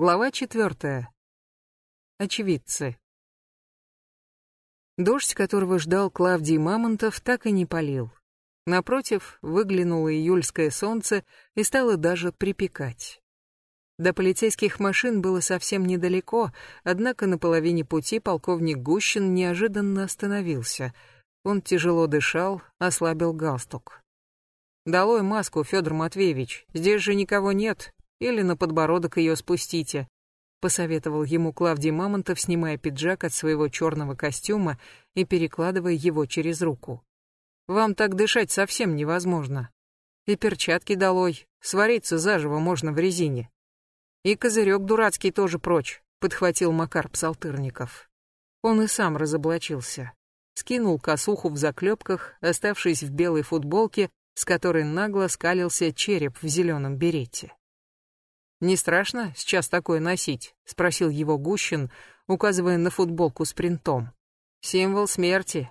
Глава четвертая. Очевидцы. Дождь, которого ждал Клавдий Мамонтов, так и не полил. Напротив, выглянуло июльское солнце и стало даже припекать. До полицейских машин было совсем недалеко, однако на половине пути полковник Гущин неожиданно остановился. Он тяжело дышал, ослабил галстук. «Долой маску, Федор Матвеевич, здесь же никого нет, или на подбородок ее спустите», посоветовал ему Клавдий Мамонтов, снимая пиджак от своего черного костюма и перекладывая его через руку. «Вам так дышать совсем невозможно. И перчатки долой, свариться заживо можно в резине. И козырек дурацкий тоже прочь», подхватил Макар Псалтырников. Он и сам разоблачился. Скинул косуху в заклепках, оставшись в белой футболке, с которой нагло скалился череп в зеленом берете. «Не страшно сейчас такое носить?» — спросил его Гущин, указывая на футболку с принтом. «Символ смерти».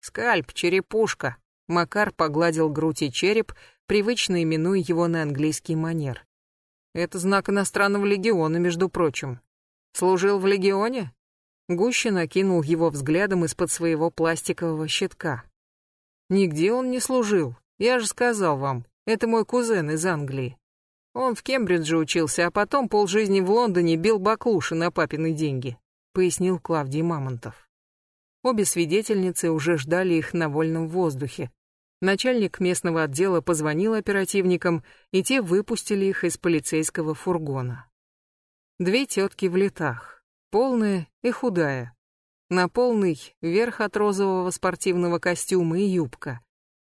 «Скальп, черепушка», — Макар погладил грудь и череп, привычно именуя его на английский манер. «Это знак иностранного легиона, между прочим. Служил в легионе?» Гущин окинул его взглядом из-под своего пластикового щитка. «Нигде он не служил. Я же сказал вам, это мой кузен из Англии. Он в Кембридже учился, а потом полжизни в Лондоне бил баклуши на папины деньги», пояснил Клавдий Мамонтов. Обе свидетельницы уже ждали их на вольном воздухе. Начальник местного отдела позвонил оперативникам, и те выпустили их из полицейского фургона. Две тетки в летах, полная и худая. На полный верх от розового спортивного костюма и юбка.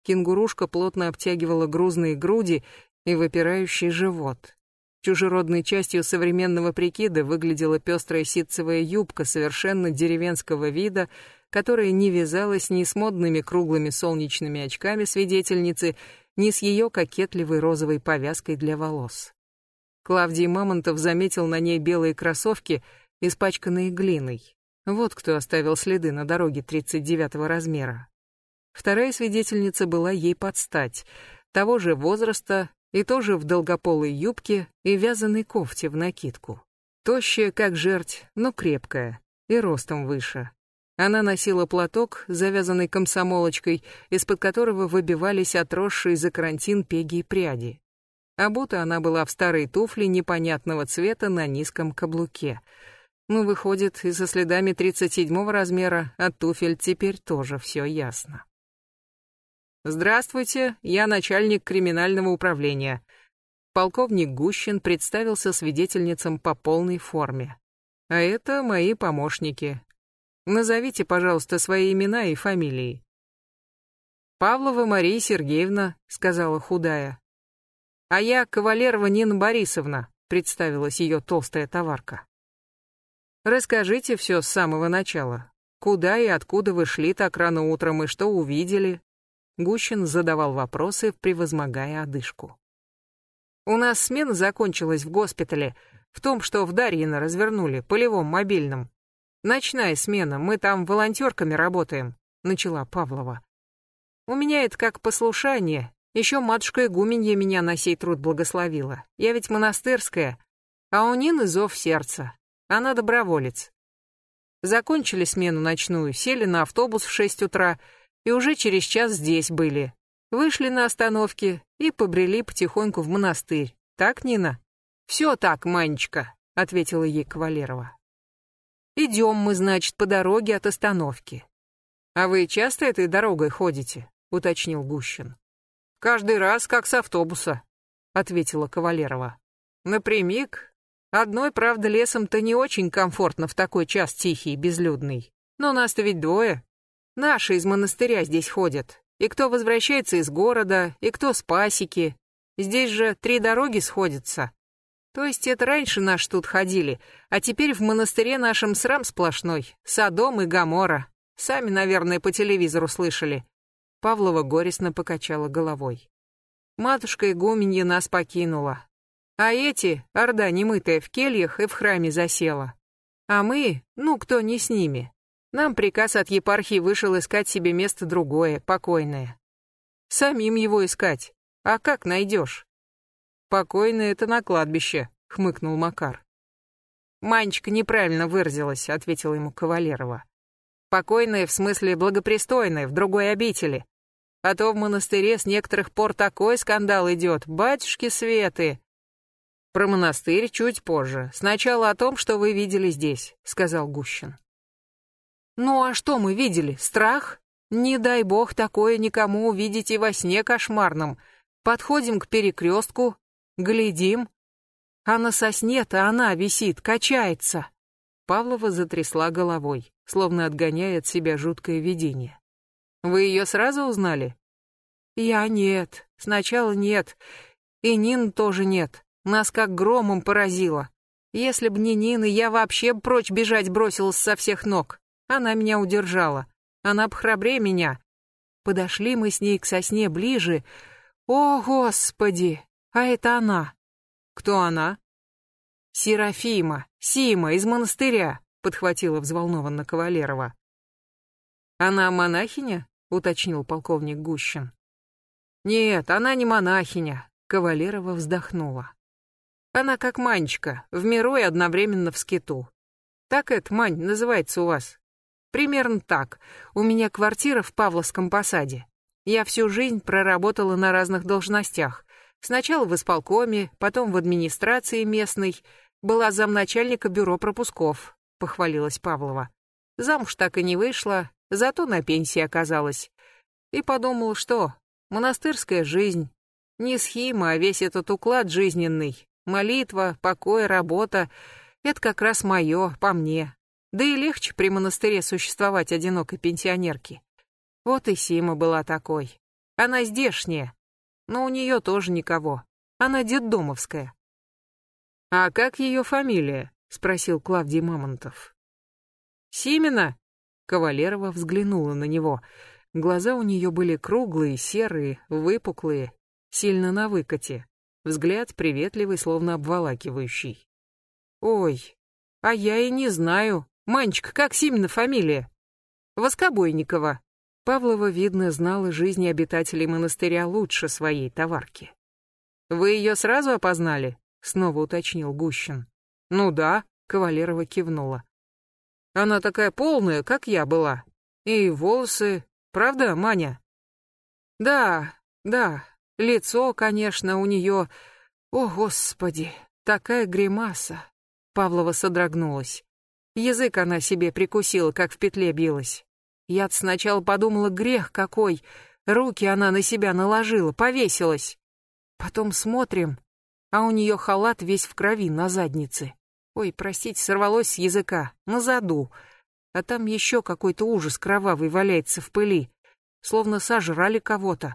Кенгурушка плотно обтягивала грузные груди и выпирающий живот. Чужеродной частью современного прикида выглядела пестрая ситцевая юбка совершенно деревенского вида, которая не вязалась ни с модными круглыми солнечными очками свидетельницы, ни с ее кокетливой розовой повязкой для волос. Клавдий Мамонтов заметил на ней белые кроссовки, испачканные глиной. Вот кто оставил следы на дороге 39-го размера. Вторая свидетельница была ей под стать, того же возраста и тоже в долгополой юбке и вязаной кофте в накидку. Тощая, как жерть, но крепкая и ростом выше. Она носила платок, завязанный комсомолочкой, из-под которого выбивались отросшие за карантин пеги и пряди. Обута она была в старой туфле непонятного цвета на низком каблуке. Ну, выходит, и со следами 37 размера от туфель теперь тоже все ясно. Здравствуйте, я начальник криминального управления. Полковник Гущин представился свидетельницам по полной форме. А это мои помощники. Назовите, пожалуйста, свои имена и фамилии. Павлова Мария Сергеевна, сказала худая. А я Кавалерова Нина Борисовна, представилась ее толстая товарка. Расскажите все с самого начала. Куда и откуда вы шли так рано утром и что увидели? Гущин задавал вопросы, превозмогая одышку. «У нас смена закончилась в госпитале, в том, что в Дарьино развернули, полевом мобильном. Ночная смена, мы там волонтерками работаем», — начала Павлова. «У меня это как послушание. Еще матушка Игуменья меня на сей труд благословила. Я ведь монастырская, а у Нины зов сердца. Она доброволец. Закончили смену ночную, сели на автобус в шесть утра — и уже через час здесь были. Вышли на остановке и побрели потихоньку в монастырь. Так, Нина? Все так, Манечка, ответила ей Кавалерова. Идем мы, значит, по дороге от остановки. А вы часто этой дорогой ходите? уточнил Гущин. Каждый раз, как с автобуса, ответила Кавалерова. Напрямик. Одной, правда, лесом-то не очень комфортно в такой час тихий и безлюдный. Но нас-то ведь двое, Наши из монастыря здесь ходят. И кто возвращается из города, и кто с пасеки. Здесь же три дороги сходятся. То есть это раньше наши тут ходили, а теперь в монастыре нашем срам сплошной. Содом и Гамора. Сами, наверное, по телевизору слышали. Павлова горестно покачала головой. Матушка игуменья нас покинула. А эти, орда немытая, в кельях и в храме засела. А мы, ну, кто не с ними, нам приказ от епархии вышел искать себе место другое, покойное. Самим его искать. А как найдешь? Покойное это на кладбище, хмыкнул Макар. Манечка неправильно выразилась, ответила ему Кавалерова. Покойная в смысле благопристойная, в другой обители. А то в монастыре с некоторых пор такой скандал идет, батюшки Светы. Про монастырь чуть позже. Сначала о том, что вы видели здесь, сказал Гущин. Ну а что мы видели? Страх? Не дай бог такое никому увидеть и во сне кошмарном. Подходим к перекрестку, глядим, а на сосне-то она висит, качается. Павлова затрясла головой, словно отгоняя от себя жуткое видение. Вы ее сразу узнали? Я нет, сначала нет. И Нин тоже нет. Нас как громом поразило. Если б не Нина, я вообще прочь бежать бросилась со всех ног. Она меня удержала. Она б меня. Подошли мы с ней к сосне ближе. О, Господи! А это она. Кто она? Серафима, Сима из монастыря, подхватила взволнованно Кавалерова. Она монахиня? уточнил полковник Гущин. Нет, она не монахиня, Кавалерова вздохнула. Она как Манечка, в миру и одновременно в скиту. Так это, Мань, называется у вас? Примерно так. У меня квартира в Павловском посаде. Я всю жизнь проработала на разных должностях. Сначала в исполкоме, потом в администрации местной. Была замначальника бюро пропусков, похвалилась Павлова. Замуж так и не вышла, зато на пенсии оказалась. И подумал, что монастырская жизнь, не схема, а весь этот уклад жизненный, молитва, покой, работа — это как раз мое, по мне. Да и легче при монастыре существовать одинокой пенсионерке. Вот и Сима была такой. Она здешняя, но у нее тоже никого. Она детдомовская. «А как ее фамилия?» — спросил Клавдий Мамонтов. «Симена?» — Кавалерова взглянула на него. Глаза у нее были круглые, серые, выпуклые, сильно на выкате. Взгляд приветливый, словно обволакивающий. «Ой, а я и не знаю. Манечка, как Симена фамилия?» «Воскобойникова», Павлова, видно, знала жизни обитателей монастыря лучше своей товарки. «Вы ее сразу опознали?» — снова уточнил Гущин. «Ну да», — Кавалерова кивнула. «Она такая полная, как я была. И волосы... Правда, Маня?» «Да, да. Лицо, конечно, у нее... О, Господи, такая гримаса!» Павлова содрогнулась. Язык она себе прикусила, как в петле билась. Я сначала подумала, грех какой. Руки она на себя наложила, повесилась. Потом смотрим, а у нее халат весь в крови на заднице. Ой, простите, сорвалось с языка, на заду. А там еще какой-то ужас кровавый валяется в пыли, словно сожрали кого-то.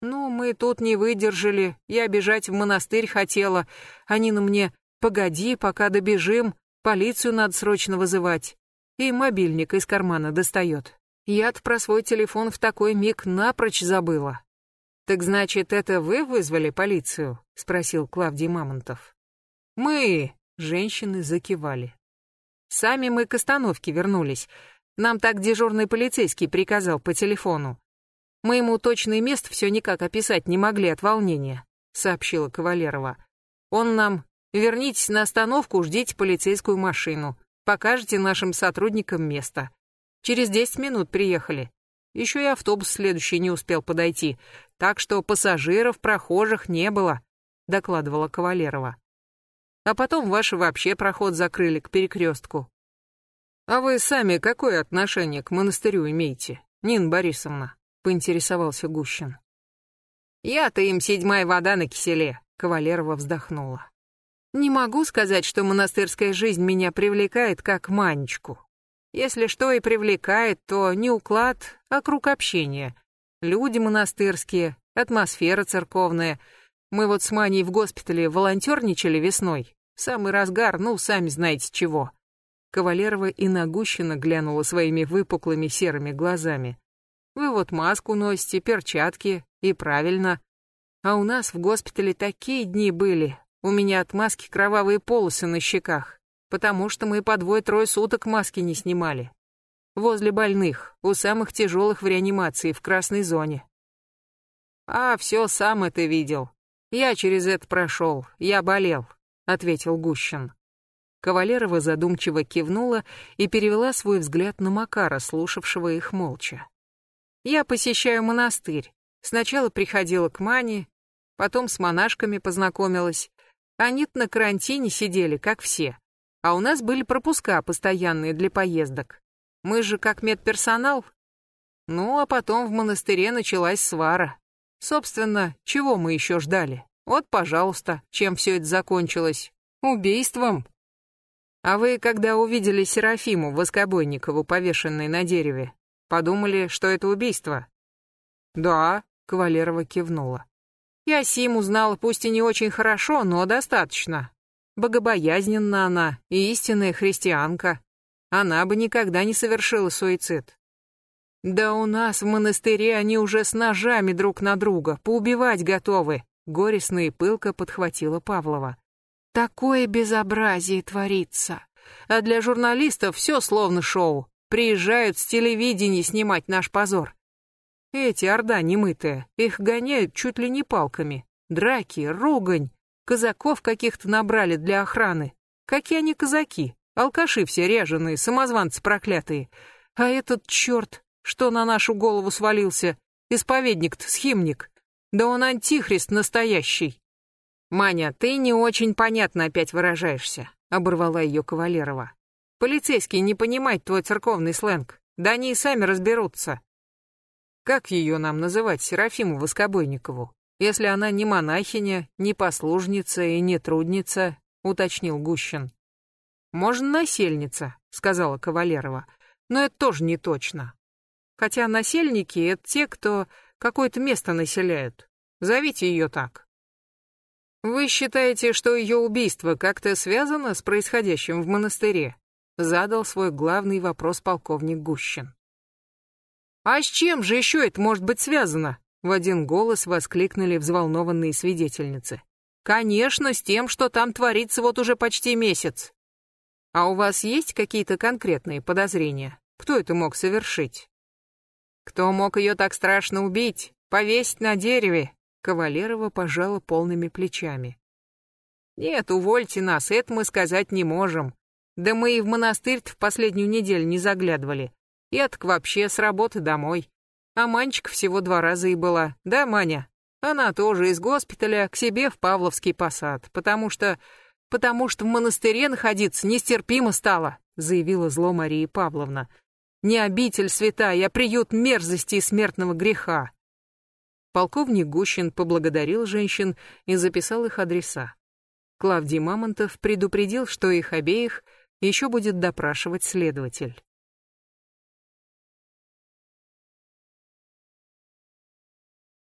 Ну, мы тут не выдержали, я бежать в монастырь хотела. Они на мне, погоди, пока добежим, полицию надо срочно вызывать. И мобильник из кармана достает. Я-то про свой телефон в такой миг напрочь забыла. Так значит, это вы вызвали полицию? спросил Клавдий Мамонтов. Мы, женщины закивали. Сами мы к остановке вернулись. Нам так дежурный полицейский приказал по телефону. Мы ему точное место все никак описать не могли от волнения, сообщила Кавалерова. Он нам: "Вернитесь на остановку, ждите полицейскую машину. Покажете нашим сотрудникам место". Через десять минут приехали. Еще и автобус следующий не успел подойти, так что пассажиров, прохожих не было, докладывала Кавалерова. А потом ваши вообще проход закрыли к перекрестку. А вы сами какое отношение к монастырю имеете, Нина Борисовна? поинтересовался Гущин. Я-то им седьмая вода на киселе, Кавалерова вздохнула. Не могу сказать, что монастырская жизнь меня привлекает как манечку. Если что и привлекает, то не уклад, а круг общения. Люди монастырские, атмосфера церковная. Мы вот с Маней в госпитале волонтерничали весной. Самый разгар, ну, сами знаете чего. Кавалерова и нагущенно глянула своими выпуклыми серыми глазами. Вы вот маску носите, перчатки, и правильно. А у нас в госпитале такие дни были. У меня от маски кровавые полосы на щеках потому что мы по двое-трое суток маски не снимали. Возле больных, у самых тяжелых в реанимации, в красной зоне. А, все сам это видел. Я через это прошел, я болел, ответил Гущин. Кавалерова задумчиво кивнула и перевела свой взгляд на Макара, слушавшего их молча. «Я посещаю монастырь. Сначала приходила к Мане, потом с монашками познакомилась. Они на карантине сидели, как все. А у нас были пропуска постоянные для поездок. Мы же как медперсонал. Ну, а потом в монастыре началась свара. Собственно, чего мы еще ждали? Вот, пожалуйста, чем все это закончилось. Убийством. А вы, когда увидели Серафиму Воскобойникову, повешенной на дереве, подумали, что это убийство? Да, Кавалерова кивнула. Я Симу знала, пусть и не очень хорошо, но достаточно. Богобоязненна она и истинная христианка. Она бы никогда не совершила суицид. Да у нас в монастыре они уже с ножами друг на друга, поубивать готовы, горестно и пылко подхватила Павлова. Такое безобразие творится. А для журналистов все словно шоу. Приезжают с телевидения снимать наш позор. Эти орда немытая, их гоняют чуть ли не палками. Драки, ругань. Казаков каких-то набрали для охраны. Какие они казаки? Алкаши все ряженые, самозванцы проклятые. А этот черт, что на нашу голову свалился, исповедник-то, схимник. Да он антихрист настоящий. «Маня, ты не очень понятно опять выражаешься», — оборвала ее Кавалерова. «Полицейские не понимают твой церковный сленг. Да они и сами разберутся». «Как ее нам называть, Серафиму Воскобойникову, если она не монахиня, не послужница и не трудница?» — уточнил Гущин. «Можно насельница», — сказала Кавалерова, — «но это тоже не точно. Хотя насельники — это те, кто какое-то место населяют. Зовите ее так». «Вы считаете, что ее убийство как-то связано с происходящим в монастыре?» Задал свой главный вопрос полковник Гущин. «А с чем же еще это может быть связано?» В один голос воскликнули взволнованные свидетельницы. «Конечно, с тем, что там творится вот уже почти месяц. А у вас есть какие-то конкретные подозрения? Кто это мог совершить? Кто мог ее так страшно убить, повесить на дереве, Кавалерова пожала полными плечами. «Нет, увольте нас, это мы сказать не можем. Да мы и в монастырь в последнюю неделю не заглядывали. Я так вообще с работы домой. А Манчик всего два раза и была. Да, Маня? Она тоже из госпиталя к себе в Павловский посад, потому что... потому что в монастыре находиться нестерпимо стало», заявила зло Мария Павловна. «Не обитель святая, а приют мерзости и смертного греха. Полковник Гущин поблагодарил женщин и записал их адреса. Клавдий Мамонтов предупредил, что их обеих еще будет допрашивать следователь.